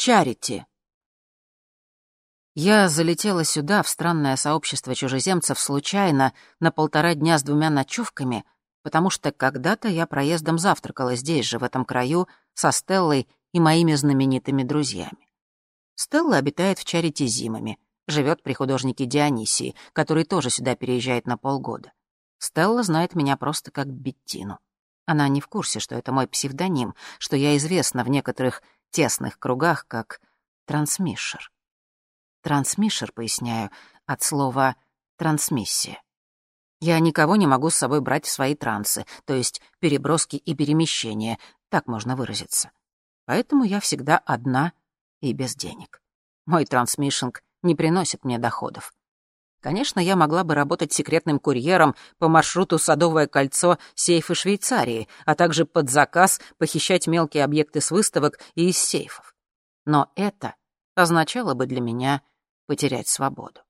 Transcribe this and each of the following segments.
Чарити. Я залетела сюда, в странное сообщество чужеземцев, случайно, на полтора дня с двумя ночевками, потому что когда-то я проездом завтракала здесь же, в этом краю, со Стеллой и моими знаменитыми друзьями. Стелла обитает в Чарити зимами, живет при художнике Дионисии, который тоже сюда переезжает на полгода. Стелла знает меня просто как Беттину. Она не в курсе, что это мой псевдоним, что я известна в некоторых тесных кругах как трансмишер. Трансмишер, поясняю, от слова «трансмиссия». Я никого не могу с собой брать в свои трансы, то есть переброски и перемещения, так можно выразиться. Поэтому я всегда одна и без денег. Мой трансмишинг не приносит мне доходов. Конечно, я могла бы работать секретным курьером по маршруту Садовое кольцо, сейфы Швейцарии, а также под заказ похищать мелкие объекты с выставок и из сейфов. Но это означало бы для меня потерять свободу.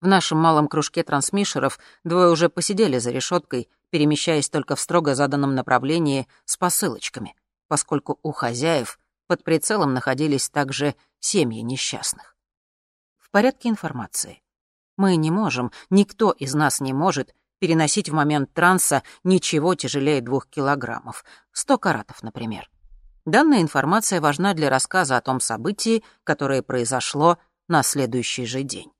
В нашем малом кружке трансмишеров двое уже посидели за решеткой, перемещаясь только в строго заданном направлении с посылочками, поскольку у хозяев под прицелом находились также семьи несчастных. В порядке информации. Мы не можем, никто из нас не может переносить в момент транса ничего тяжелее двух килограммов, сто каратов, например. Данная информация важна для рассказа о том событии, которое произошло на следующий же день.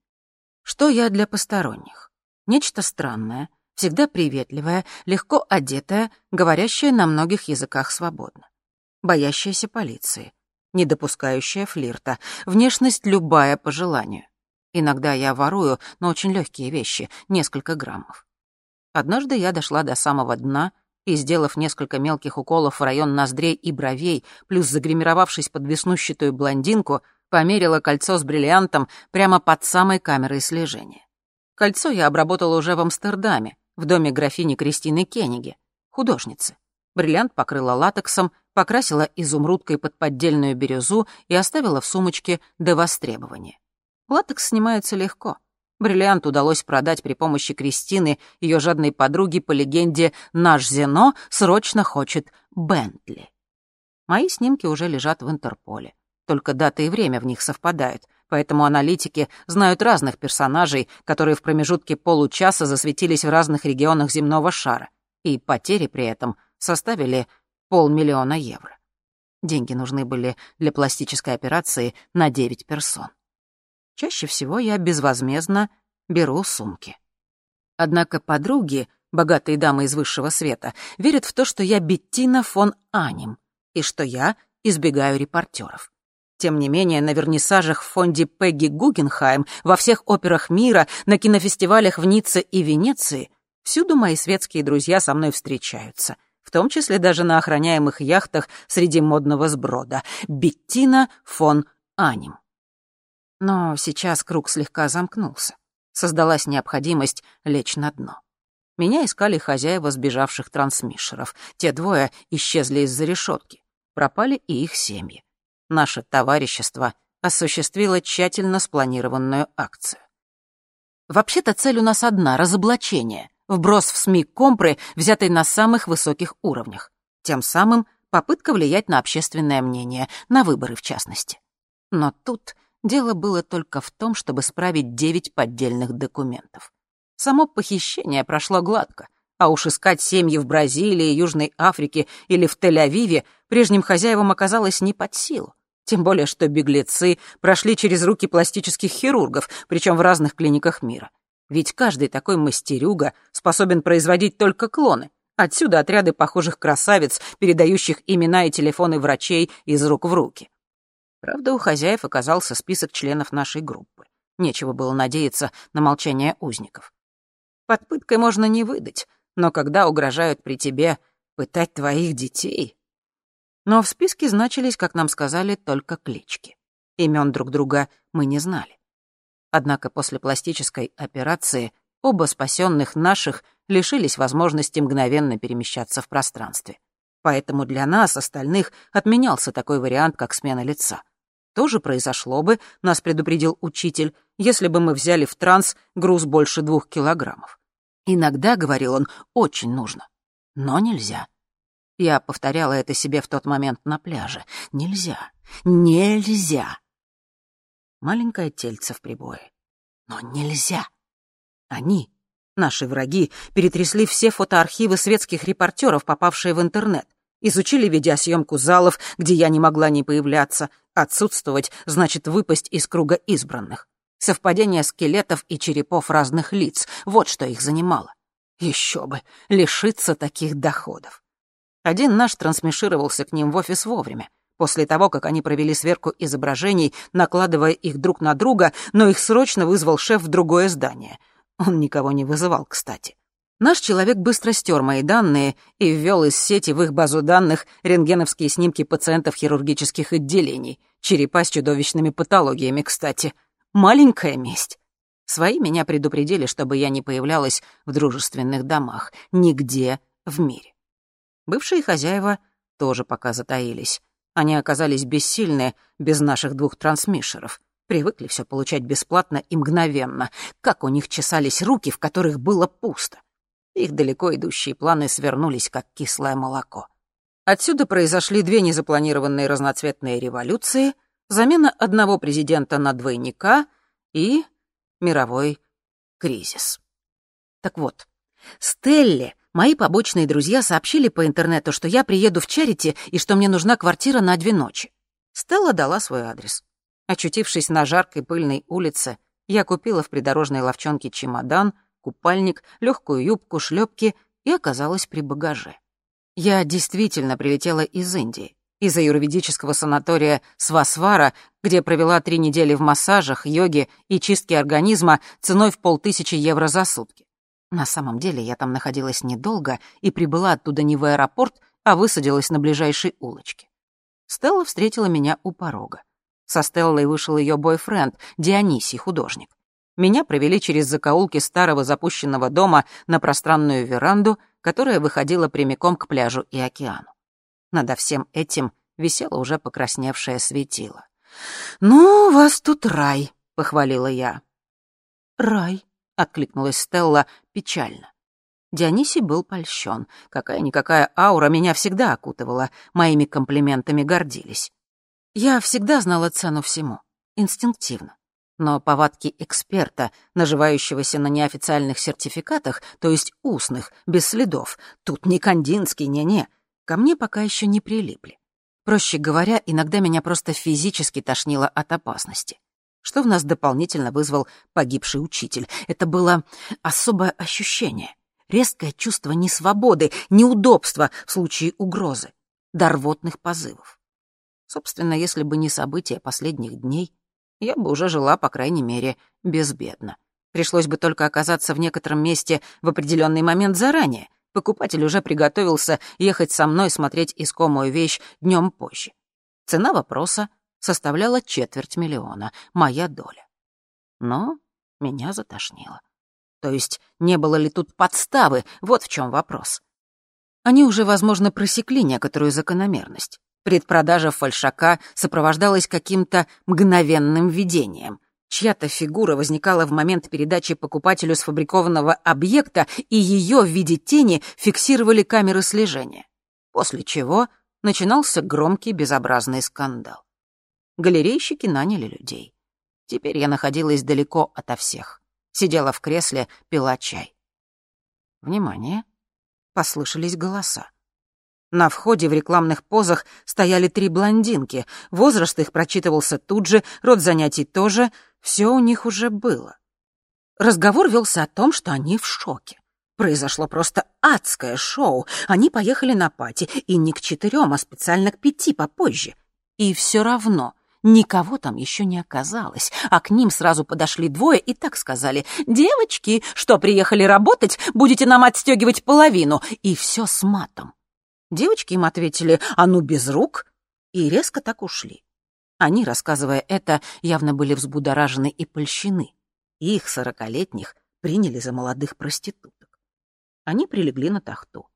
Что я для посторонних? Нечто странное, всегда приветливое, легко одетое, говорящее на многих языках свободно. Боящаяся полиции, не допускающая флирта, внешность любая по желанию. Иногда я ворую, но очень легкие вещи, несколько граммов. Однажды я дошла до самого дна и, сделав несколько мелких уколов в район ноздрей и бровей, плюс загримировавшись под веснущатую блондинку, померила кольцо с бриллиантом прямо под самой камерой слежения. Кольцо я обработала уже в Амстердаме, в доме графини Кристины Кенниги, художницы. Бриллиант покрыла латексом, покрасила изумрудкой под поддельную бирюзу и оставила в сумочке до востребования. Латекс снимается легко. Бриллиант удалось продать при помощи Кристины, ее жадной подруги по легенде «Наш Зено срочно хочет Бентли». Мои снимки уже лежат в Интерполе. Только дата и время в них совпадают, поэтому аналитики знают разных персонажей, которые в промежутке получаса засветились в разных регионах земного шара, и потери при этом составили полмиллиона евро. Деньги нужны были для пластической операции на 9 персон. Чаще всего я безвозмездно беру сумки. Однако подруги, богатые дамы из высшего света, верят в то, что я Беттина фон Аним и что я избегаю репортеров. Тем не менее, на вернисажах в фонде Пегги Гугенхайм, во всех операх мира, на кинофестивалях в Ницце и Венеции всюду мои светские друзья со мной встречаются, в том числе даже на охраняемых яхтах среди модного сброда. Беттина фон Аним. Но сейчас круг слегка замкнулся. Создалась необходимость лечь на дно. Меня искали хозяева сбежавших трансмишеров. Те двое исчезли из-за решетки. Пропали и их семьи. Наше товарищество осуществило тщательно спланированную акцию. Вообще-то цель у нас одна — разоблачение, вброс в СМИ компры, взятой на самых высоких уровнях. Тем самым попытка влиять на общественное мнение, на выборы в частности. Но тут Дело было только в том, чтобы справить девять поддельных документов. Само похищение прошло гладко, а уж искать семьи в Бразилии, Южной Африке или в Тель-Авиве прежним хозяевам оказалось не под силу. Тем более, что беглецы прошли через руки пластических хирургов, причем в разных клиниках мира. Ведь каждый такой мастерюга способен производить только клоны. Отсюда отряды похожих красавиц, передающих имена и телефоны врачей из рук в руки. Правда, у хозяев оказался список членов нашей группы. Нечего было надеяться на молчание узников. Под пыткой можно не выдать, но когда угрожают при тебе пытать твоих детей... Но в списке значились, как нам сказали, только клички. Имен друг друга мы не знали. Однако после пластической операции оба спасенных наших лишились возможности мгновенно перемещаться в пространстве. Поэтому для нас, остальных, отменялся такой вариант, как смена лица — тоже произошло бы, нас предупредил учитель, если бы мы взяли в транс груз больше двух килограммов. Иногда, говорил он, очень нужно, но нельзя. Я повторяла это себе в тот момент на пляже. Нельзя, нельзя. Маленькое тельце в прибое. Но нельзя. Они, наши враги, перетрясли все фотоархивы светских репортеров, попавшие в интернет. Изучили видеосъемку залов, где я не могла не появляться. Отсутствовать значит выпасть из круга избранных. Совпадение скелетов и черепов разных лиц — вот что их занимало. Еще бы, лишиться таких доходов. Один наш трансмишировался к ним в офис вовремя, после того, как они провели сверку изображений, накладывая их друг на друга, но их срочно вызвал шеф в другое здание. Он никого не вызывал, кстати. Наш человек быстро стер мои данные и ввел из сети в их базу данных рентгеновские снимки пациентов хирургических отделений, черепа с чудовищными патологиями, кстати. Маленькая месть. Свои меня предупредили, чтобы я не появлялась в дружественных домах, нигде в мире. Бывшие хозяева тоже пока затаились. Они оказались бессильны без наших двух трансмишеров. Привыкли все получать бесплатно и мгновенно. Как у них чесались руки, в которых было пусто. Их далеко идущие планы свернулись, как кислое молоко. Отсюда произошли две незапланированные разноцветные революции, замена одного президента на двойника и мировой кризис. Так вот, Стелле Мои побочные друзья сообщили по интернету, что я приеду в Чарити и что мне нужна квартира на две ночи. Стелла дала свой адрес. Очутившись на жаркой пыльной улице, я купила в придорожной ловчонке чемодан, купальник, легкую юбку, шлепки и оказалась при багаже. Я действительно прилетела из Индии, из аюрведического санатория Свасвара, где провела три недели в массажах, йоге и чистке организма ценой в полтысячи евро за сутки. На самом деле я там находилась недолго и прибыла оттуда не в аэропорт, а высадилась на ближайшей улочке. Стелла встретила меня у порога. Со Стеллой вышел ее бойфренд, Дионисий, художник. Меня провели через закоулки старого запущенного дома на пространную веранду, которая выходила прямиком к пляжу и океану. Надо всем этим висело уже покрасневшее светило. «Ну, у вас тут рай», — похвалила я. «Рай», — откликнулась Стелла печально. Дионисий был польщен. Какая-никакая аура меня всегда окутывала, моими комплиментами гордились. Я всегда знала цену всему, инстинктивно. Но повадки эксперта, наживающегося на неофициальных сертификатах, то есть устных, без следов, тут не Кандинский, не-не, ко мне пока еще не прилипли. Проще говоря, иногда меня просто физически тошнило от опасности что в нас дополнительно вызвал погибший учитель. Это было особое ощущение, резкое чувство несвободы, неудобства в случае угрозы, дарвотных позывов. Собственно, если бы не события последних дней, я бы уже жила, по крайней мере, безбедно. Пришлось бы только оказаться в некотором месте в определенный момент заранее. Покупатель уже приготовился ехать со мной смотреть искомую вещь днем позже. Цена вопроса составляла четверть миллиона, моя доля. Но меня затошнило. То есть не было ли тут подставы, вот в чем вопрос. Они уже, возможно, просекли некоторую закономерность. Предпродажа фальшака сопровождалась каким-то мгновенным видением. Чья-то фигура возникала в момент передачи покупателю сфабрикованного объекта, и ее в виде тени фиксировали камеры слежения. После чего начинался громкий безобразный скандал. Галерейщики наняли людей. Теперь я находилась далеко ото всех. Сидела в кресле, пила чай. Внимание! Послышались голоса. На входе в рекламных позах стояли три блондинки. Возраст их прочитывался тут же, род занятий тоже. Все у них уже было. Разговор велся о том, что они в шоке. Произошло просто адское шоу. Они поехали на пати, и не к четырем, а специально к пяти попозже. И все равно Никого там еще не оказалось, а к ним сразу подошли двое и так сказали, «Девочки, что, приехали работать, будете нам отстегивать половину?» И все с матом. Девочки им ответили, «А ну, без рук!» и резко так ушли. Они, рассказывая это, явно были взбудоражены и польщены. Их, сорокалетних, приняли за молодых проституток. Они прилегли на тахту.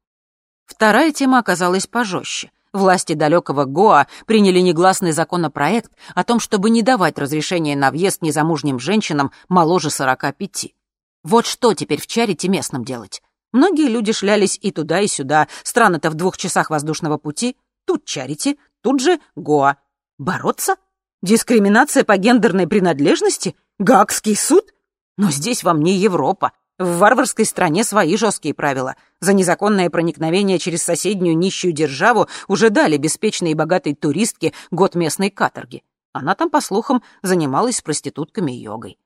Вторая тема оказалась пожестче. Власти далекого Гоа приняли негласный законопроект о том, чтобы не давать разрешения на въезд незамужним женщинам моложе 45. Вот что теперь в Чарите местным делать? Многие люди шлялись и туда, и сюда. Страны-то в двух часах воздушного пути. Тут Чарити, тут же Гоа. Бороться? Дискриминация по гендерной принадлежности? Гаагский суд? Но здесь вам не Европа. В варварской стране свои жесткие правила. За незаконное проникновение через соседнюю нищую державу уже дали беспечной и богатой туристке год местной каторги. Она там, по слухам, занималась с проститутками и йогой.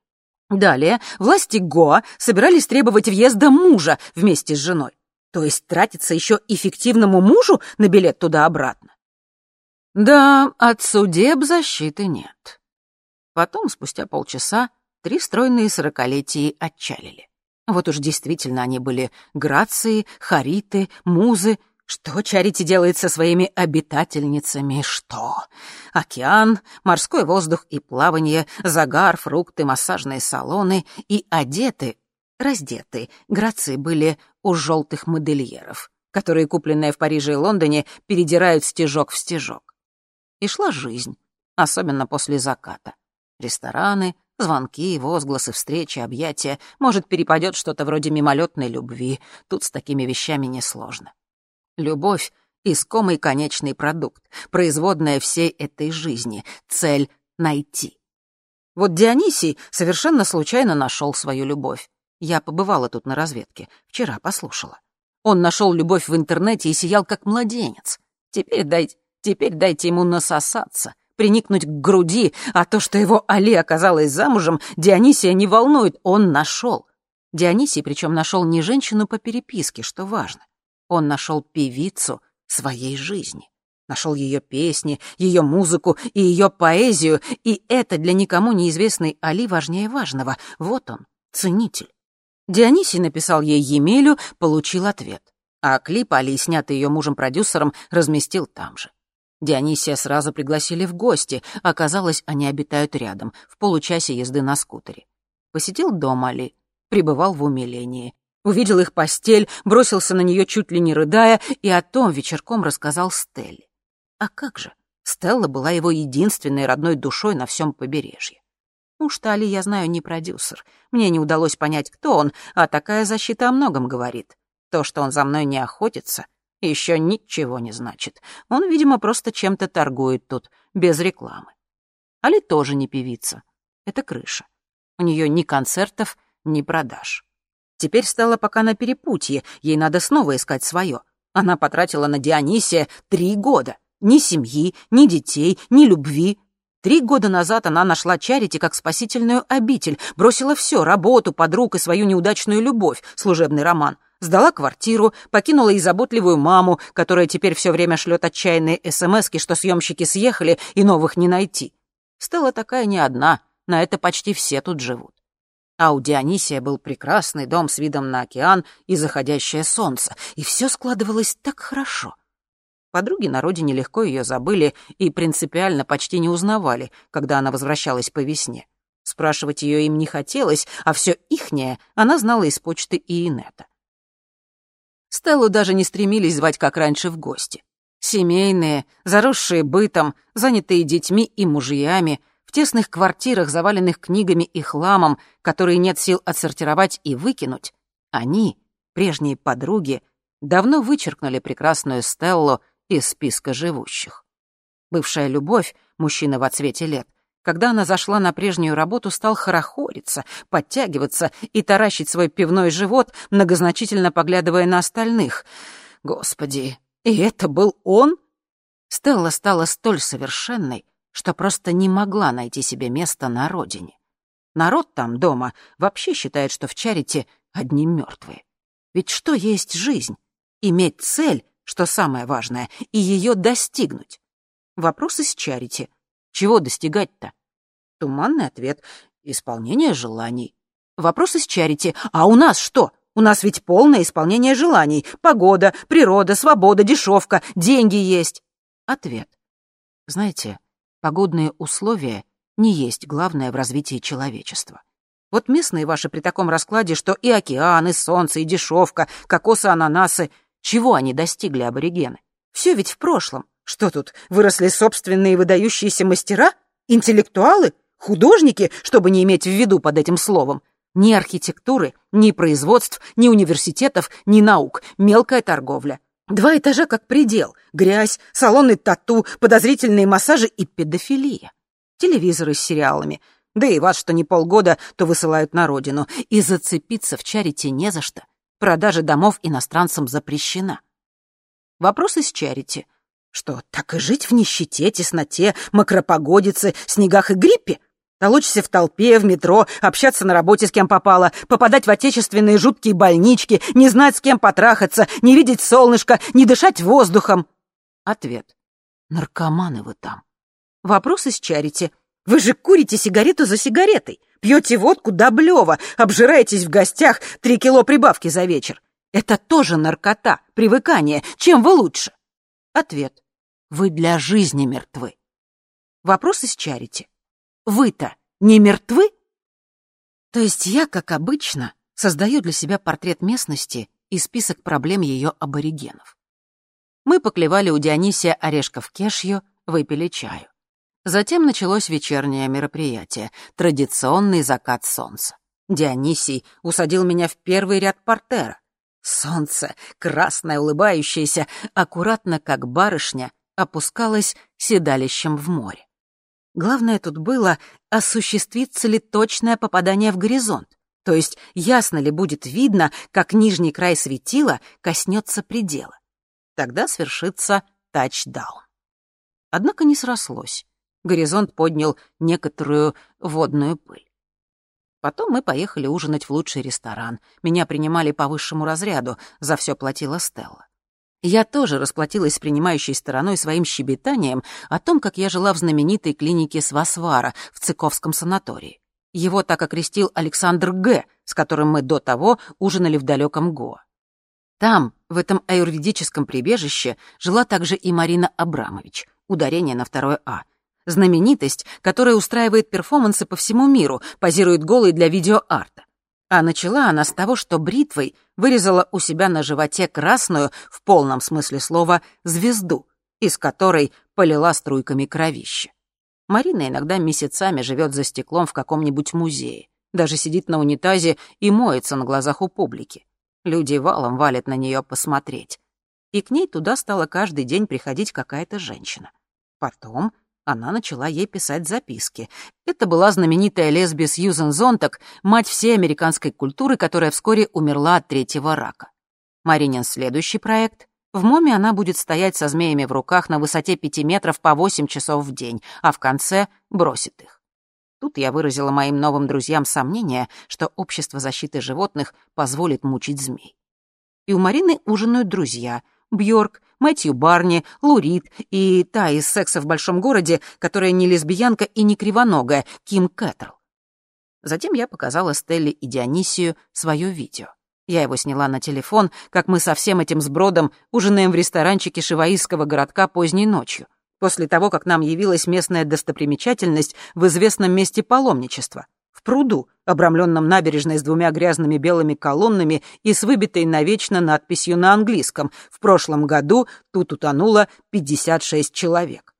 Далее власти Гоа собирались требовать въезда мужа вместе с женой. То есть тратиться еще эффективному мужу на билет туда-обратно. Да, от судеб защиты нет. Потом, спустя полчаса, три стройные сорокалетии отчалили. Вот уж действительно они были грации, хариты, музы. Что Чарити делает со своими обитательницами? Что? Океан, морской воздух и плавание, загар, фрукты, массажные салоны и одеты, раздеты. Грации были у желтых модельеров, которые, купленные в Париже и Лондоне, передирают стежок в стежок. И шла жизнь, особенно после заката. Рестораны, Звонки, возгласы, встречи, объятия. Может, перепадет что-то вроде мимолетной любви. Тут с такими вещами несложно. Любовь — искомый конечный продукт, производная всей этой жизни, цель — найти. Вот Дионисий совершенно случайно нашел свою любовь. Я побывала тут на разведке, вчера послушала. Он нашел любовь в интернете и сиял как младенец. Теперь дайте, теперь дайте ему насосаться, приникнуть к груди, а то, что его Али оказалась замужем, Дионисия не волнует, он нашел. Дионисий причем нашел не женщину по переписке, что важно. Он нашел певицу своей жизни. Нашел ее песни, ее музыку и ее поэзию, и это для никому неизвестный Али важнее важного. Вот он, ценитель. Дионисий написал ей Емелю, получил ответ. А клип Али, снятый ее мужем-продюсером, разместил там же. Дионисия сразу пригласили в гости. Оказалось, они обитают рядом, в получасе езды на скутере. Посетил дом Али, пребывал в умилении. Увидел их постель, бросился на нее чуть ли не рыдая, и о том вечерком рассказал Стелле. А как же? Стелла была его единственной родной душой на всем побережье. Уж Али, я знаю, не продюсер. Мне не удалось понять, кто он, а такая защита о многом говорит. То, что он за мной не охотится, еще ничего не значит. Он, видимо, просто чем-то торгует тут, без рекламы. Али тоже не певица. Это крыша. У нее ни концертов, ни продаж. Теперь стала пока на перепутье, ей надо снова искать свое. Она потратила на Дионисия три года. Ни семьи, ни детей, ни любви. Три года назад она нашла Чарити как спасительную обитель, бросила все — работу, подруг и свою неудачную любовь, служебный роман — сдала квартиру, покинула и заботливую маму, которая теперь все время шлет отчаянные смски, что съемщики съехали и новых не найти. Стала такая не одна, на это почти все тут живут. А у Дионисия был прекрасный дом с видом на океан и заходящее солнце, и все складывалось так хорошо. Подруги на родине легко ее забыли и принципиально почти не узнавали, когда она возвращалась по весне. Спрашивать ее им не хотелось, а все ихнее она знала из почты и инета. Стеллу даже не стремились звать, как раньше, в гости. Семейные, заросшие бытом, занятые детьми и мужьями, тесных квартирах, заваленных книгами и хламом, которые нет сил отсортировать и выкинуть, они, прежние подруги, давно вычеркнули прекрасную Стеллу из списка живущих. Бывшая любовь, мужчина в отсвете лет, когда она зашла на прежнюю работу, стал хорохориться, подтягиваться и таращить свой пивной живот, многозначительно поглядывая на остальных. Господи, и это был он? Стелла стала столь совершенной, что просто не могла найти себе места на родине. Народ там дома вообще считает, что в Чарите одни мертвые. Ведь что есть жизнь? Иметь цель, что самое важное, и ее достигнуть. Вопрос из Чарити — чего достигать-то? Туманный ответ — исполнение желаний. Вопрос из чарити. А у нас что? У нас ведь полное исполнение желаний. Погода, природа, свобода, дешевка, деньги есть. Ответ. Знаете, погодные условия не есть главное в развитии человечества. Вот местные ваши при таком раскладе, что и океан, и солнце, и дешевка, кокосы, ананасы, чего они достигли аборигены? Все ведь в прошлом. Что тут, выросли собственные выдающиеся мастера? Интеллектуалы? Художники, чтобы не иметь в виду под этим словом? Ни архитектуры, ни производств, ни университетов, ни наук. Мелкая торговля. Два этажа как предел. Грязь, салоны тату, подозрительные массажи и педофилия. Телевизоры с сериалами. Да и вас, что не полгода, то высылают на родину. И зацепиться в чарите не за что. Продажа домов иностранцам запрещена. Вопрос из чарити. Что, так и жить в нищете, тесноте, макропогодице, снегах и гриппе? Толочься в толпе, в метро, общаться на работе с кем попало, попадать в отечественные жуткие больнички, не знать, с кем потрахаться, не видеть солнышко, не дышать воздухом? Ответ. Наркоманы вы там. Вопрос из чарити. Вы же курите сигарету за сигаретой, пьете водку до блева, обжираетесь в гостях, три кило прибавки за вечер. Это тоже наркота, привыкание. Чем вы лучше? Ответ. Вы для жизни мертвы. Вопрос из чарити. Вы-то не мертвы? То есть я, как обычно, создаю для себя портрет местности и список проблем ее аборигенов. Мы поклевали у Дионисия орешков кешью, выпили чаю. Затем началось вечернее мероприятие, традиционный закат солнца. Дионисий усадил меня в первый ряд портера. Солнце, красное, улыбающееся, аккуратно, как барышня, опускалось седалищем в море. Главное тут было, осуществится ли точное попадание в горизонт, то есть ясно ли будет видно, как нижний край светила коснется предела. Тогда свершится тачдаун. Однако не срослось. Горизонт поднял некоторую водную пыль. Потом мы поехали ужинать в лучший ресторан. Меня принимали по высшему разряду, за все платила Стелла. Я тоже расплатилась с принимающей стороной своим щебетанием о том, как я жила в знаменитой клинике Свасвара в Цыковском санатории. Его так окрестил Александр Г., с которым мы до того ужинали в далеком Гоа. Там, в этом аюрведическом прибежище, жила также и Марина Абрамович, ударение на второе «А», знаменитость, которая устраивает перформансы по всему миру, позирует голой для видеоарта. А начала она с того, что бритвой вырезала у себя на животе красную, в полном смысле слова, звезду, из которой полила струйками кровище. Марина иногда месяцами живет за стеклом в каком-нибудь музее, даже сидит на унитазе и моется на глазах у публики. Люди валом валят на нее посмотреть. И к ней туда стала каждый день приходить какая-то женщина. Потом она начала ей писать записки. Это была знаменитая лесбия Сьюзен Зонтак, мать всей американской культуры, которая вскоре умерла от третьего рака. Маринин следующий проект. В МОМе она будет стоять со змеями в руках на высоте пяти метров по восемь часов в день, а в конце бросит их. Тут я выразила моим новым друзьям сомнение, что общество защиты животных позволит мучить змей. И у Марины ужинают друзья — Бьорк, Мэтью Барни, Лурид и та из «Секса в большом городе», которая не лесбиянка и не кривоногая, Ким Кэтрл. Затем я показала Стелле и Дионисию свое видео. Я его сняла на телефон, как мы со всем этим сбродом ужинаем в ресторанчике шиваистского городка поздней ночью, после того, как нам явилась местная достопримечательность в известном месте паломничества пруду, обрамленном набережной с двумя грязными белыми колоннами и с выбитой навечно надписью на английском «В прошлом году тут утонуло 56 человек».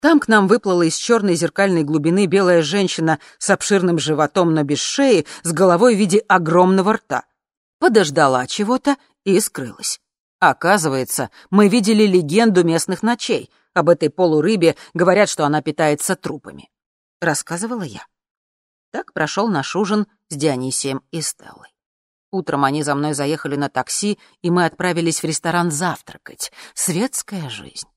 Там к нам выплыла из черной зеркальной глубины белая женщина с обширным животом, но без шеи, с головой в виде огромного рта. Подождала чего-то и скрылась. Оказывается, мы видели легенду местных ночей. Об этой полурыбе говорят, что она питается трупами. Рассказывала я. Так прошел наш ужин с Дионисием и Стеллой. Утром они за мной заехали на такси, и мы отправились в ресторан завтракать. Светская жизнь.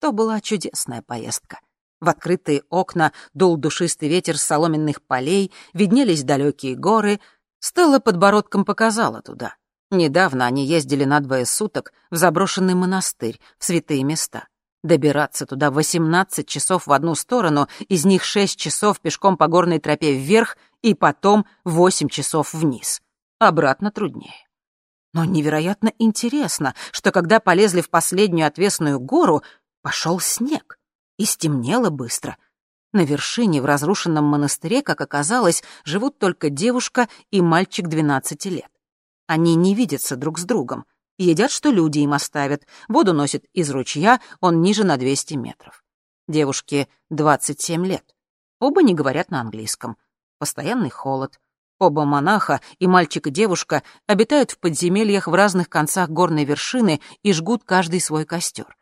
То была чудесная поездка. В открытые окна дул душистый ветер с соломенных полей, виднелись далекие горы. Стелла подбородком показала туда. Недавно они ездили на двое суток в заброшенный монастырь, в святые места. Добираться туда 18 часов в одну сторону, из них 6 часов пешком по горной тропе вверх и потом 8 часов вниз. Обратно труднее. Но невероятно интересно, что когда полезли в последнюю отвесную гору, пошел снег. И стемнело быстро. На вершине в разрушенном монастыре, как оказалось, живут только девушка и мальчик 12 лет. Они не видятся друг с другом — Едят, что люди им оставят. Воду носят из ручья, он ниже на 200 метров. Девушке 27 лет. Оба не говорят на английском. Постоянный холод. Оба монаха, и мальчик и девушка, обитают в подземельях в разных концах горной вершины и жгут каждый свой костер.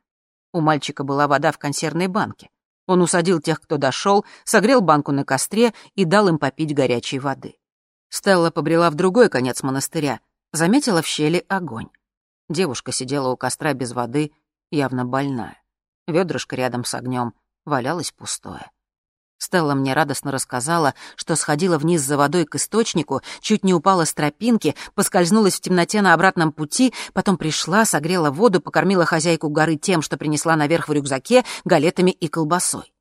У мальчика была вода в консервной банке. Он усадил тех, кто дошел, согрел банку на костре и дал им попить горячей воды. Стелла побрела в другой конец монастыря, заметила в щели огонь. Девушка сидела у костра без воды, явно больная. Ведрышко рядом с огнем валялось пустое. Стелла мне радостно рассказала, что сходила вниз за водой к источнику, чуть не упала с тропинки, поскользнулась в темноте на обратном пути, потом пришла, согрела воду, покормила хозяйку горы тем, что принесла наверх в рюкзаке, галетами и колбасой.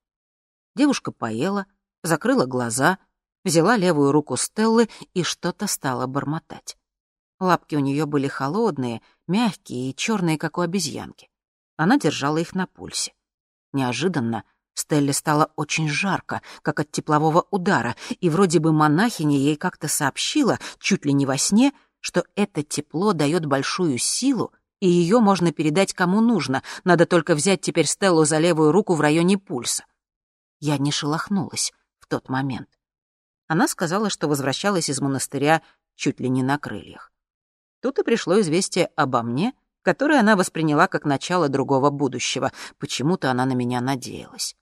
Девушка поела, закрыла глаза, взяла левую руку Стеллы и что-то стала бормотать. Лапки у нее были холодные, мягкие и черные, как у обезьянки. Она держала их на пульсе. Неожиданно Стелле стало очень жарко, как от теплового удара, и вроде бы монахиня ей как-то сообщила, чуть ли не во сне, что это тепло дает большую силу, и ее можно передать кому нужно, надо только взять теперь Стеллу за левую руку в районе пульса. Я не шелохнулась в тот момент. Она сказала, что возвращалась из монастыря чуть ли не на крыльях. Тут и пришло известие обо мне, которое она восприняла как начало другого будущего. Почему-то она на меня надеялась.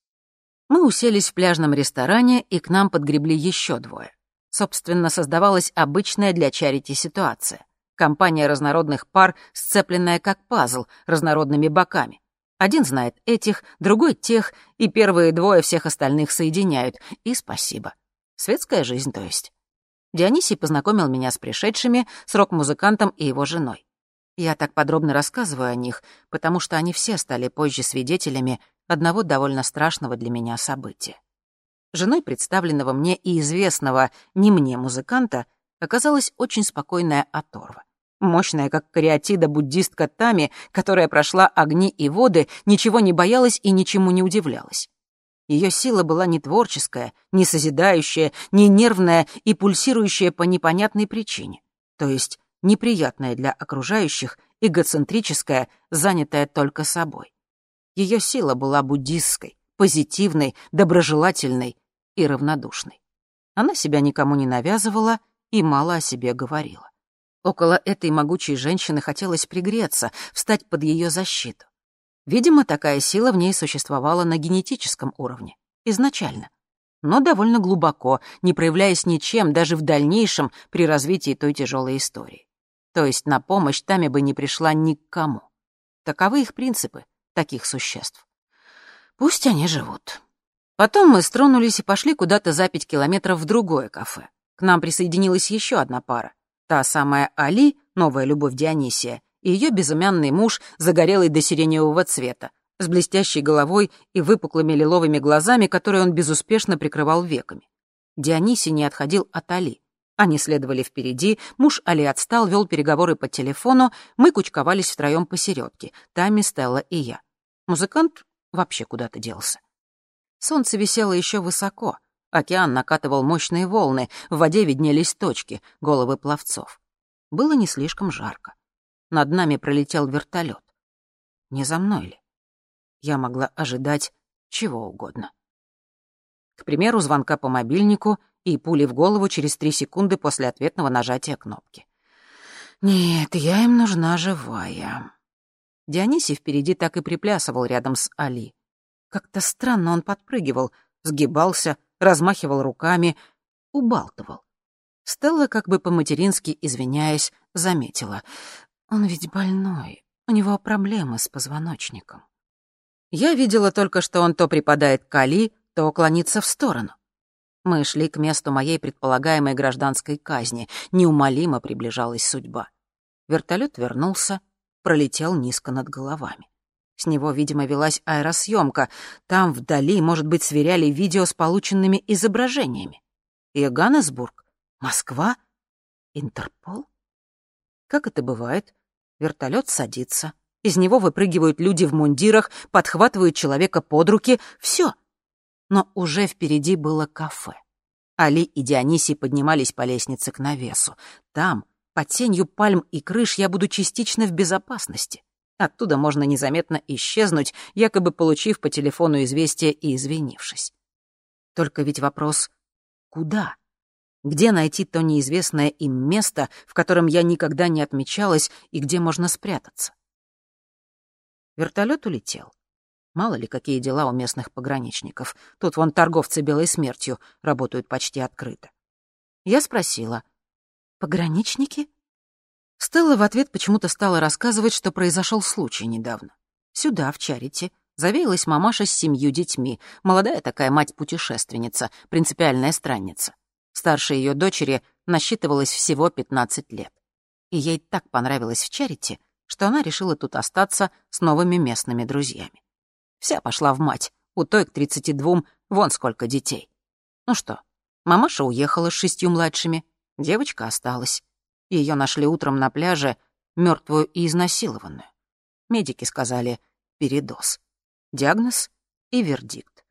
Мы уселись в пляжном ресторане, и к нам подгребли еще двое. Собственно, создавалась обычная для чарити ситуация. Компания разнородных пар, сцепленная как пазл, разнородными боками. Один знает этих, другой тех, и первые двое всех остальных соединяют. И спасибо. Светская жизнь, то есть. Дионисий познакомил меня с пришедшими, с рок-музыкантом и его женой. Я так подробно рассказываю о них, потому что они все стали позже свидетелями одного довольно страшного для меня события. Женой представленного мне и известного не мне музыканта оказалась очень спокойная оторва. Мощная, как кариатида буддистка Тами, которая прошла огни и воды, ничего не боялась и ничему не удивлялась. Ее сила была не творческая, не созидающая, не нервная и пульсирующая по непонятной причине, то есть неприятная для окружающих, эгоцентрическая, занятая только собой. Ее сила была буддистской, позитивной, доброжелательной и равнодушной. Она себя никому не навязывала и мало о себе говорила. Около этой могучей женщины хотелось пригреться, встать под ее защиту. Видимо, такая сила в ней существовала на генетическом уровне, изначально, но довольно глубоко, не проявляясь ничем даже в дальнейшем при развитии той тяжелой истории. То есть на помощь Тами бы не пришла никому. Таковы их принципы, таких существ. Пусть они живут. Потом мы стронулись и пошли куда-то за пять километров в другое кафе. К нам присоединилась еще одна пара. Та самая Али, новая любовь Дионисия, и ее безымянный муж, загорелый до сиреневого цвета, с блестящей головой и выпуклыми лиловыми глазами, которые он безуспешно прикрывал веками. Дионисий не отходил от Али. Они следовали впереди, муж Али отстал, вел переговоры по телефону, мы кучковались втроем посередке, Тами, Стелла и я. Музыкант вообще куда-то делся. Солнце висело еще высоко, океан накатывал мощные волны, в воде виднелись точки, головы пловцов. Было не слишком жарко. Над нами пролетел вертолет. Не за мной ли? Я могла ожидать чего угодно. К примеру, звонка по мобильнику — и пули в голову через три секунды после ответного нажатия кнопки. «Нет, я им нужна живая». Дионисий впереди так и приплясывал рядом с Али. Как-то странно он подпрыгивал, сгибался, размахивал руками, убалтывал. Стелла, как бы по-матерински извиняясь, заметила. «Он ведь больной, у него проблемы с позвоночником». Я видела только, что он то припадает к Али, то уклонится в сторону. Мы шли к месту моей предполагаемой гражданской казни. Неумолимо приближалась судьба. Вертолет вернулся, пролетел низко над головами. С него, видимо, велась аэросъемка. Там, вдали, может быть, сверяли видео с полученными изображениями. Иоганнесбург? Москва? Интерпол? Как это бывает? Вертолет садится. Из него выпрыгивают люди в мундирах, подхватывают человека под руки. Все, но уже впереди было кафе. Али и Дионисий поднимались по лестнице к навесу. Там, под тенью пальм и крыш, я буду частично в безопасности. Оттуда можно незаметно исчезнуть, якобы получив по телефону известие и извинившись. Только ведь вопрос — куда? Где найти то неизвестное им место, в котором я никогда не отмечалась и где можно спрятаться? Вертолет улетел. Мало ли, какие дела у местных пограничников. Тут вон торговцы белой смертью работают почти открыто. Я спросила. «Пограничники?» Стелла в ответ почему-то стала рассказывать, что произошел случай недавно. Сюда, в Чарити, завеялась мамаша с семью детьми, молодая такая мать-путешественница, принципиальная странница. Старшей ее дочери насчитывалось всего 15 лет. И ей так понравилось в Чарити, что она решила тут остаться с новыми местными друзьями. Вся пошла в мать, у той к 32 вон сколько детей. Ну что, мамаша уехала с шестью младшими, девочка осталась. Ее нашли утром на пляже, мертвую и изнасилованную. Медики сказали «передоз». Диагноз и вердикт.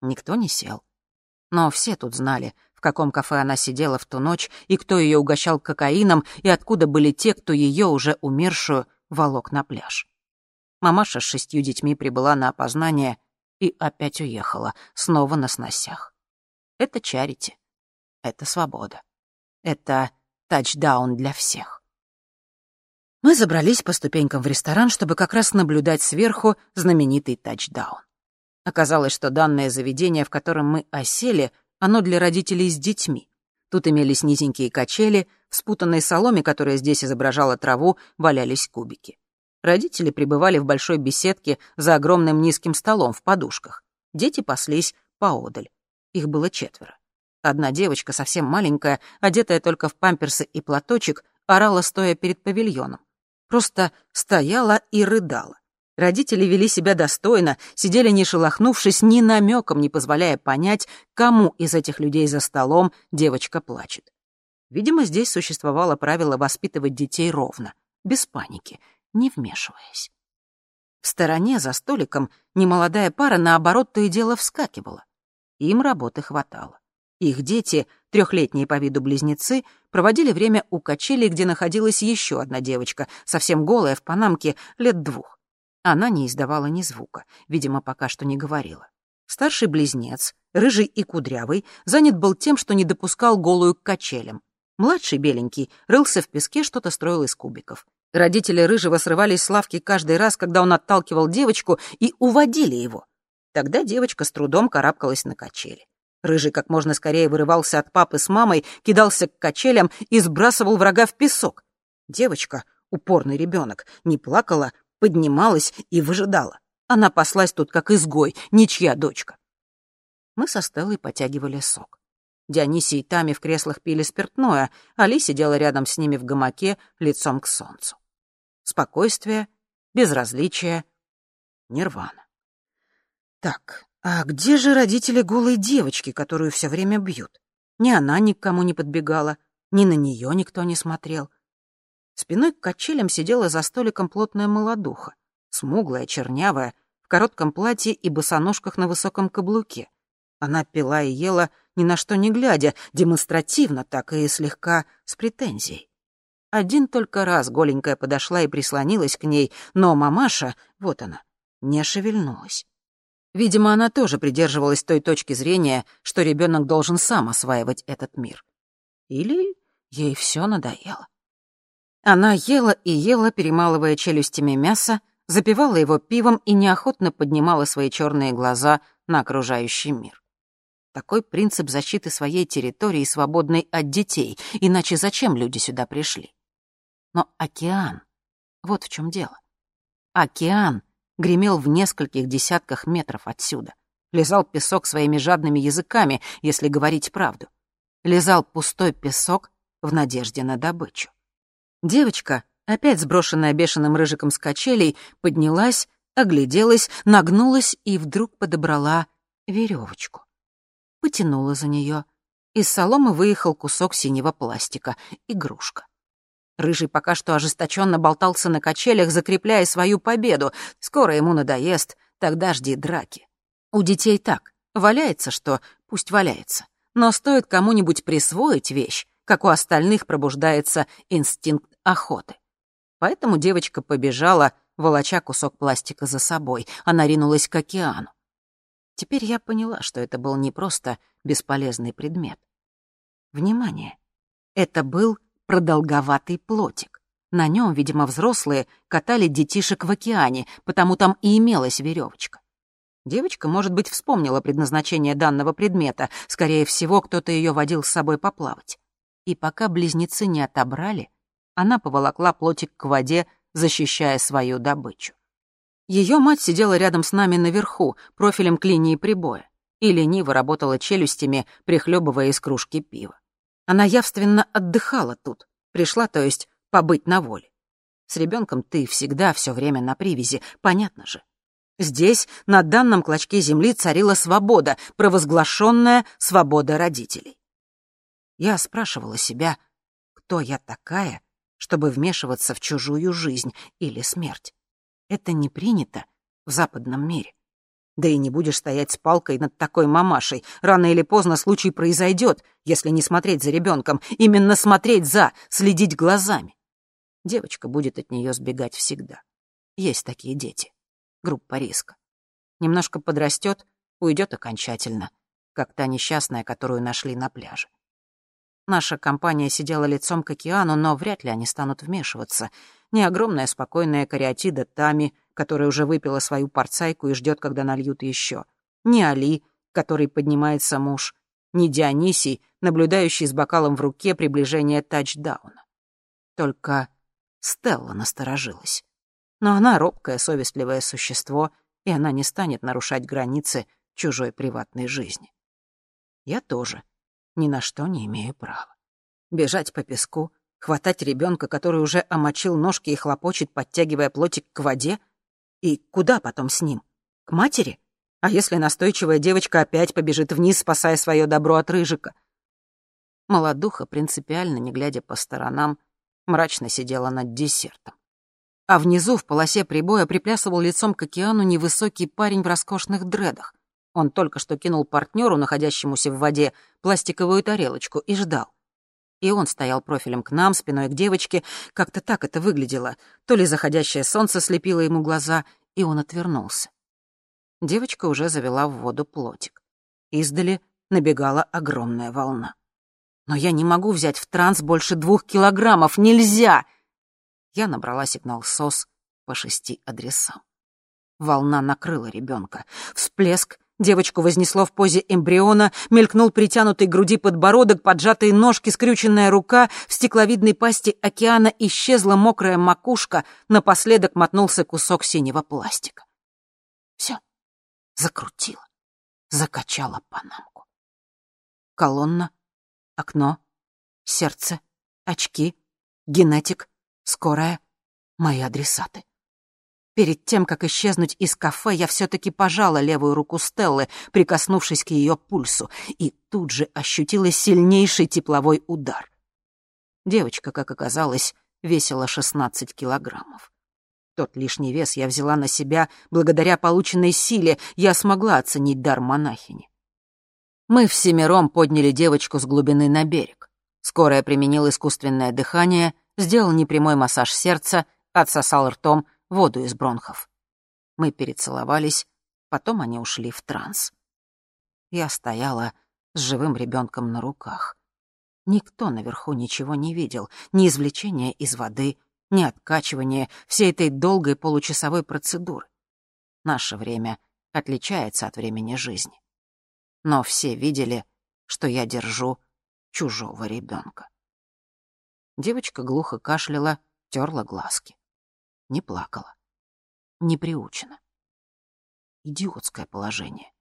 Никто не сел. Но все тут знали — в каком кафе она сидела в ту ночь, и кто ее угощал кокаином, и откуда были те, кто ее, уже умершую, волок на пляж. Мамаша с шестью детьми прибыла на опознание и опять уехала, снова на сносях. Это чарити. Это свобода. Это тачдаун для всех. Мы забрались по ступенькам в ресторан, чтобы как раз наблюдать сверху знаменитый тачдаун. Оказалось, что данное заведение, в котором мы осели — оно для родителей с детьми. Тут имелись низенькие качели, в спутанной соломе, которая здесь изображала траву, валялись кубики. Родители пребывали в большой беседке за огромным низким столом в подушках. Дети паслись поодаль. Их было четверо. Одна девочка, совсем маленькая, одетая только в памперсы и платочек, орала, стоя перед павильоном. Просто стояла и рыдала. Родители вели себя достойно, сидели не шелохнувшись, ни намеком не позволяя понять, кому из этих людей за столом девочка плачет. Видимо, здесь существовало правило воспитывать детей ровно, без паники, не вмешиваясь. В стороне, за столиком, немолодая пара, наоборот, то и дело вскакивала. Им работы хватало. Их дети, трехлетние по виду близнецы, проводили время у качелей, где находилась еще одна девочка, совсем голая в панамке, лет двух. Она не издавала ни звука, видимо, пока что не говорила. Старший близнец, рыжий и кудрявый, занят был тем, что не допускал голую к качелям. Младший, беленький, рылся в песке, что-то строил из кубиков. Родители рыжего срывались с лавки каждый раз, когда он отталкивал девочку, и уводили его. Тогда девочка с трудом карабкалась на качели. Рыжий как можно скорее вырывался от папы с мамой, кидался к качелям и сбрасывал врага в песок. Девочка, упорный ребенок, не плакала, поднималась и выжидала. Она паслась тут как изгой, ничья дочка. Мы со Стеллой потягивали сок. Дионисий и Тами в креслах пили спиртное, а Ли сидела рядом с ними в гамаке, лицом к солнцу. Спокойствие, безразличие, нирвана. Так, а где же родители голой девочки, которую все время бьют? Ни она ни к кому не подбегала, ни на нее никто не смотрел. Спиной к качелям сидела за столиком плотная молодуха, смуглая, чернявая, в коротком платье и босоножках на высоком каблуке. Она пила и ела, ни на что не глядя, демонстративно так и слегка с претензией. Один только раз голенькая подошла и прислонилась к ней, но мамаша, вот она, не шевельнулась. Видимо, она тоже придерживалась той точки зрения, что ребенок должен сам осваивать этот мир. Или ей все надоело. Она ела и ела, перемалывая челюстями мясо, запивала его пивом и неохотно поднимала свои черные глаза на окружающий мир. Такой принцип защиты своей территории, свободной от детей, иначе зачем люди сюда пришли? Но океан, вот в чем дело. Океан гремел в нескольких десятках метров отсюда, лизал песок своими жадными языками, если говорить правду. Лизал пустой песок в надежде на добычу. Девочка, опять сброшенная бешеным рыжиком с качелей, поднялась, огляделась, нагнулась и вдруг подобрала веревочку. Потянула за нее. Из соломы выехал кусок синего пластика, игрушка. Рыжий пока что ожесточенно болтался на качелях, закрепляя свою победу. Скоро ему надоест, тогда жди драки. У детей так. Валяется что, пусть валяется. Но стоит кому-нибудь присвоить вещь, как у остальных пробуждается инстинкт охоты. Поэтому девочка побежала, волоча кусок пластика за собой. Она ринулась к океану. Теперь я поняла, что это был не просто бесполезный предмет. Внимание! Это был продолговатый плотик. На нем, видимо, взрослые катали детишек в океане, потому там и имелась веревочка. Девочка, может быть, вспомнила предназначение данного предмета. Скорее всего, кто-то ее водил с собой поплавать. И пока близнецы не отобрали, она поволокла плотик к воде, защищая свою добычу. Ее мать сидела рядом с нами наверху, профилем к линии прибоя, и лениво работала челюстями, прихлебывая из кружки пива. Она явственно отдыхала тут, пришла, то есть, побыть на воле. С ребенком ты всегда все время на привязи, понятно же. Здесь, на данном клочке земли, царила свобода, провозглашенная свобода родителей. Я спрашивала себя, кто я такая, чтобы вмешиваться в чужую жизнь или смерть. Это не принято в западном мире. Да и не будешь стоять с палкой над такой мамашей. Рано или поздно случай произойдет, если не смотреть за ребенком. Именно смотреть за, следить глазами. Девочка будет от нее сбегать всегда. Есть такие дети. Группа риска. Немножко подрастет, уйдет окончательно, как та несчастная, которую нашли на пляже. Наша компания сидела лицом к океану, но вряд ли они станут вмешиваться. Ни огромная спокойная кариатида Тами, которая уже выпила свою порцайку и ждет, когда нальют еще. Ни Али, который поднимается муж. Ни Дионисий, наблюдающий с бокалом в руке приближение тачдауна. Только Стелла насторожилась. Но она робкое, совестливое существо, и она не станет нарушать границы чужой приватной жизни. Я тоже ни на что не имею права. Бежать по песку, хватать ребенка, который уже омочил ножки и хлопочет, подтягивая плотик к воде? И куда потом с ним? К матери? А если настойчивая девочка опять побежит вниз, спасая свое добро от рыжика? Молодуха, принципиально не глядя по сторонам, мрачно сидела над десертом. А внизу, в полосе прибоя, приплясывал лицом к океану невысокий парень в роскошных дредах. Он только что кинул партнеру, находящемуся в воде, пластиковую тарелочку и ждал. И он стоял профилем к нам, спиной к девочке. Как-то так это выглядело. То ли заходящее солнце слепило ему глаза, и он отвернулся. Девочка уже завела в воду плотик. Издали набегала огромная волна. «Но я не могу взять в транс больше двух килограммов! Нельзя!» Я набрала сигнал СОС по шести адресам. Волна накрыла ребенка. Всплеск, Девочку вознесло в позе эмбриона, мелькнул притянутый к груди подбородок, поджатые ножки, скрюченная рука, в стекловидной пасти океана исчезла мокрая макушка, напоследок мотнулся кусок синего пластика. Все, закрутило, закачало панамку. Колонна, окно, сердце, очки, генетик, скорая, мои адресаты. Перед тем, как исчезнуть из кафе, я все-таки пожала левую руку Стеллы, прикоснувшись к ее пульсу, и тут же ощутила сильнейший тепловой удар. Девочка, как оказалось, весила 16 килограммов. Тот лишний вес я взяла на себя благодаря полученной силе, я смогла оценить дар монахини. Мы всемиром подняли девочку с глубины на берег. Скорая применил искусственное дыхание, сделал непрямой массаж сердца, отсосал ртом — воду из бронхов. Мы перецеловались, потом они ушли в транс. Я стояла с живым ребенком на руках. Никто наверху ничего не видел, ни извлечения из воды, ни откачивания всей этой долгой получасовой процедуры. Наше время отличается от времени жизни. Но все видели, что я держу чужого ребенка. Девочка глухо кашляла, терла глазки не плакала. Не приучена. Идиотское положение.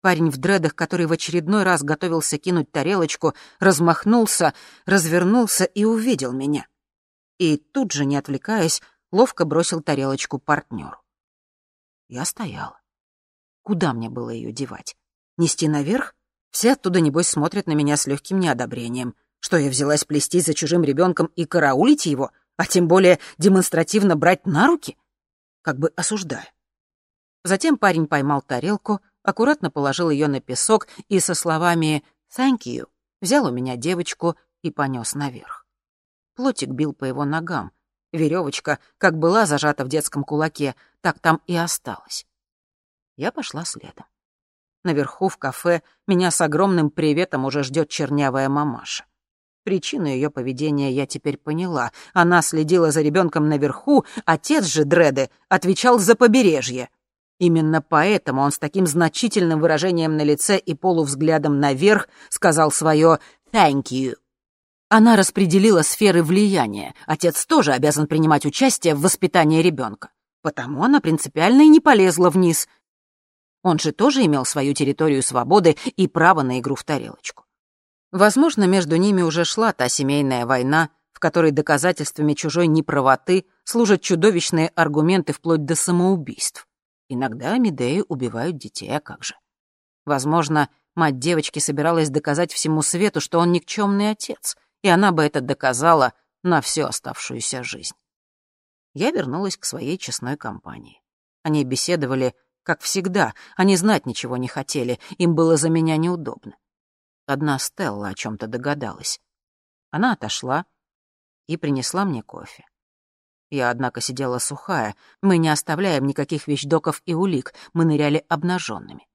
Парень в дредах, который в очередной раз готовился кинуть тарелочку, размахнулся, развернулся и увидел меня. И тут же, не отвлекаясь, ловко бросил тарелочку партнеру. Я стояла. Куда мне было ее девать? Нести наверх? Все оттуда, небось, смотрят на меня с легким неодобрением. Что я взялась плести за чужим ребенком и караулить его? А тем более демонстративно брать на руки, как бы осуждая. Затем парень поймал тарелку, аккуратно положил ее на песок и со словами «Thank you» взял у меня девочку и понес наверх. Плотик бил по его ногам. Веревочка, как была зажата в детском кулаке, так там и осталась. Я пошла следом. Наверху в кафе меня с огромным приветом уже ждет чернявая мамаша. Причину ее поведения я теперь поняла. Она следила за ребенком наверху, отец же Дреды отвечал за побережье. Именно поэтому он с таким значительным выражением на лице и полувзглядом наверх сказал свое «thank you». Она распределила сферы влияния. Отец тоже обязан принимать участие в воспитании ребенка. Потому она принципиально и не полезла вниз. Он же тоже имел свою территорию свободы и право на игру в тарелочку. Возможно, между ними уже шла та семейная война, в которой доказательствами чужой неправоты служат чудовищные аргументы вплоть до самоубийств. Иногда Медеи убивают детей, а как же? Возможно, мать девочки собиралась доказать всему свету, что он никчемный отец, и она бы это доказала на всю оставшуюся жизнь. Я вернулась к своей честной компании. Они беседовали, как всегда, они знать ничего не хотели, им было за меня неудобно. Одна Стелла о чем-то догадалась. Она отошла и принесла мне кофе. Я, однако, сидела сухая. Мы не оставляем никаких вещдоков и улик, мы ныряли обнаженными.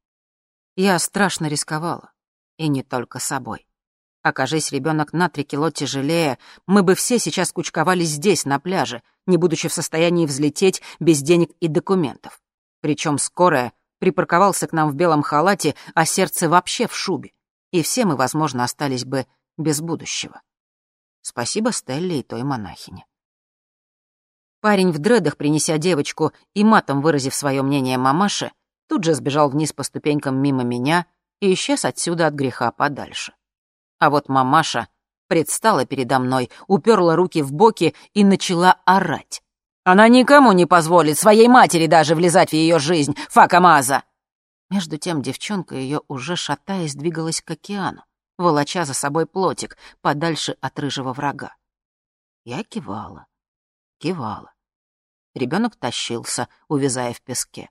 Я страшно рисковала. И не только собой. Окажись ребенок на три кило тяжелее, мы бы все сейчас кучковались здесь, на пляже, не будучи в состоянии взлететь без денег и документов. Причем скорая припарковался к нам в белом халате, а сердце вообще в шубе и все мы, возможно, остались бы без будущего. Спасибо Стелле и той монахине. Парень в дредах, принеся девочку и матом выразив свое мнение мамаше, тут же сбежал вниз по ступенькам мимо меня и исчез отсюда от греха подальше. А вот мамаша предстала передо мной, уперла руки в боки и начала орать. «Она никому не позволит, своей матери даже, влезать в ее жизнь, Факамаза!» Между тем девчонка ее уже шатаясь двигалась к океану, волоча за собой плотик, подальше от рыжего врага. Я кивала, кивала. Ребенок тащился, увязая в песке.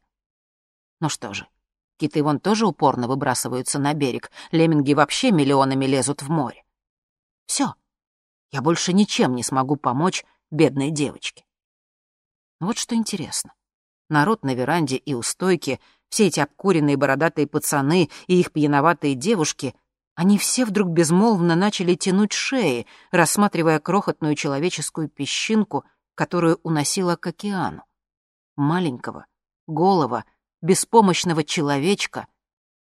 Ну что же, киты вон тоже упорно выбрасываются на берег, лемминги вообще миллионами лезут в море. Все, я больше ничем не смогу помочь бедной девочке. Вот что интересно. Народ на веранде и у стойки все эти обкуренные бородатые пацаны и их пьяноватые девушки, они все вдруг безмолвно начали тянуть шеи, рассматривая крохотную человеческую песчинку, которую уносила к океану. Маленького, голого, беспомощного человечка,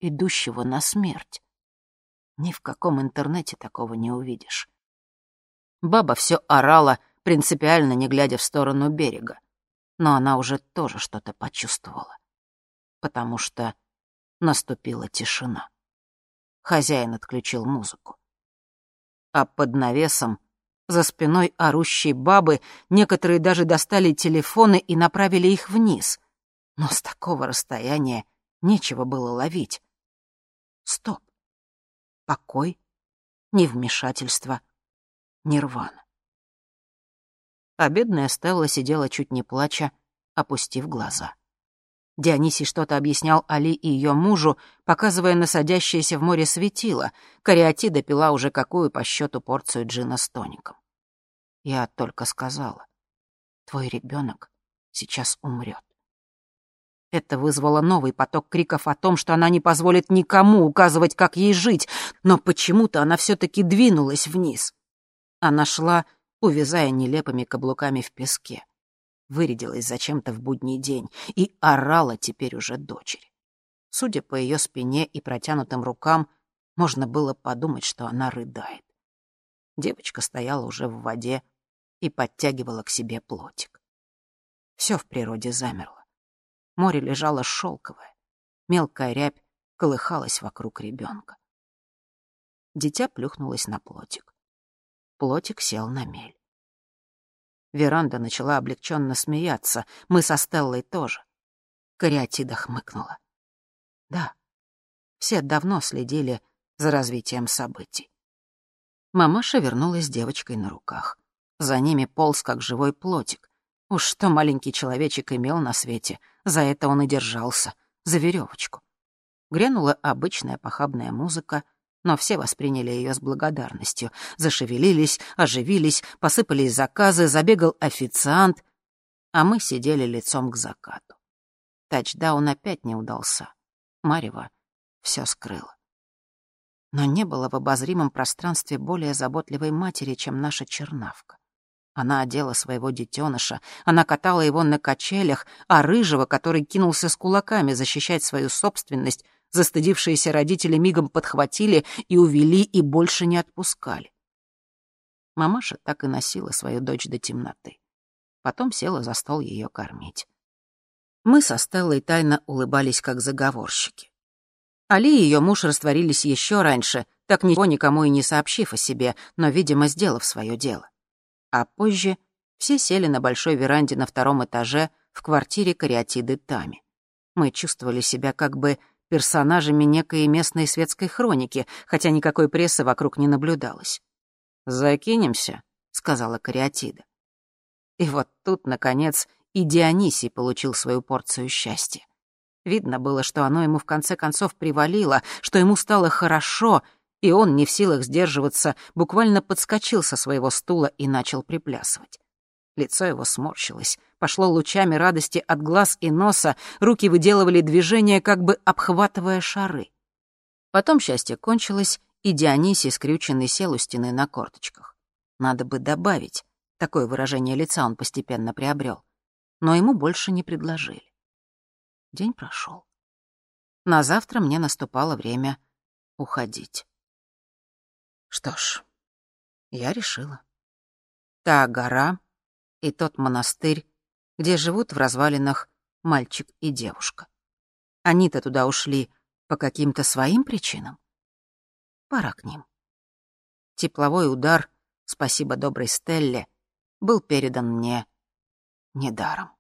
идущего на смерть. Ни в каком интернете такого не увидишь. Баба все орала, принципиально не глядя в сторону берега. Но она уже тоже что-то почувствовала потому что наступила тишина. Хозяин отключил музыку. А под навесом, за спиной орущей бабы, некоторые даже достали телефоны и направили их вниз. Но с такого расстояния нечего было ловить. Стоп. Покой, невмешательство, нирвана. А бедная Стелла сидела чуть не плача, опустив глаза. Дионисий что-то объяснял Али и ее мужу, показывая на садящееся в море светило. Кариатида пила уже какую по счету порцию джина с тоником. Я только сказала, твой ребенок сейчас умрет. Это вызвало новый поток криков о том, что она не позволит никому указывать, как ей жить, но почему-то она все-таки двинулась вниз. Она шла, увязая нелепыми каблуками в песке вырядилась зачем-то в будний день и орала теперь уже дочери. Судя по ее спине и протянутым рукам, можно было подумать, что она рыдает. Девочка стояла уже в воде и подтягивала к себе плотик. Все в природе замерло. Море лежало шелковое, мелкая рябь колыхалась вокруг ребенка. Дитя плюхнулось на плотик. Плотик сел на мель. Веранда начала облегченно смеяться. Мы со Стеллой тоже. Кариатида хмыкнула. Да, все давно следили за развитием событий. Мамаша вернулась с девочкой на руках. За ними полз, как живой плотик. Уж что маленький человечек имел на свете, за это он и держался, за веревочку. Грянула обычная похабная музыка — но все восприняли ее с благодарностью. Зашевелились, оживились, посыпались заказы, забегал официант, а мы сидели лицом к закату. Тачдаун опять не удался. Марева все скрыла. Но не было в обозримом пространстве более заботливой матери, чем наша чернавка. Она одела своего детеныша, она катала его на качелях, а рыжего, который кинулся с кулаками защищать свою собственность, застыдившиеся родители мигом подхватили и увели, и больше не отпускали. Мамаша так и носила свою дочь до темноты. Потом села за стол ее кормить. Мы со Стеллой тайно улыбались, как заговорщики. Али и ее муж растворились еще раньше, так ничего никому и не сообщив о себе, но, видимо, сделав свое дело. А позже все сели на большой веранде на втором этаже в квартире кариатиды Тами. Мы чувствовали себя как бы персонажами некой местной светской хроники, хотя никакой прессы вокруг не наблюдалось. «Закинемся», — сказала кариатида. И вот тут, наконец, и Дионисий получил свою порцию счастья. Видно было, что оно ему в конце концов привалило, что ему стало хорошо, и он, не в силах сдерживаться, буквально подскочил со своего стула и начал приплясывать. Лицо его сморщилось, пошло лучами радости от глаз и носа, руки выделывали движения, как бы обхватывая шары. Потом счастье кончилось, и Дионисий, скрюченный, сел у стены на корточках. Надо бы добавить, такое выражение лица он постепенно приобрел. Но ему больше не предложили. День прошел. На завтра мне наступало время уходить. Что ж, я решила. Та гора и тот монастырь, где живут в развалинах мальчик и девушка. Они-то туда ушли по каким-то своим причинам. Пора к ним. Тепловой удар, спасибо доброй Стелле, был передан мне недаром.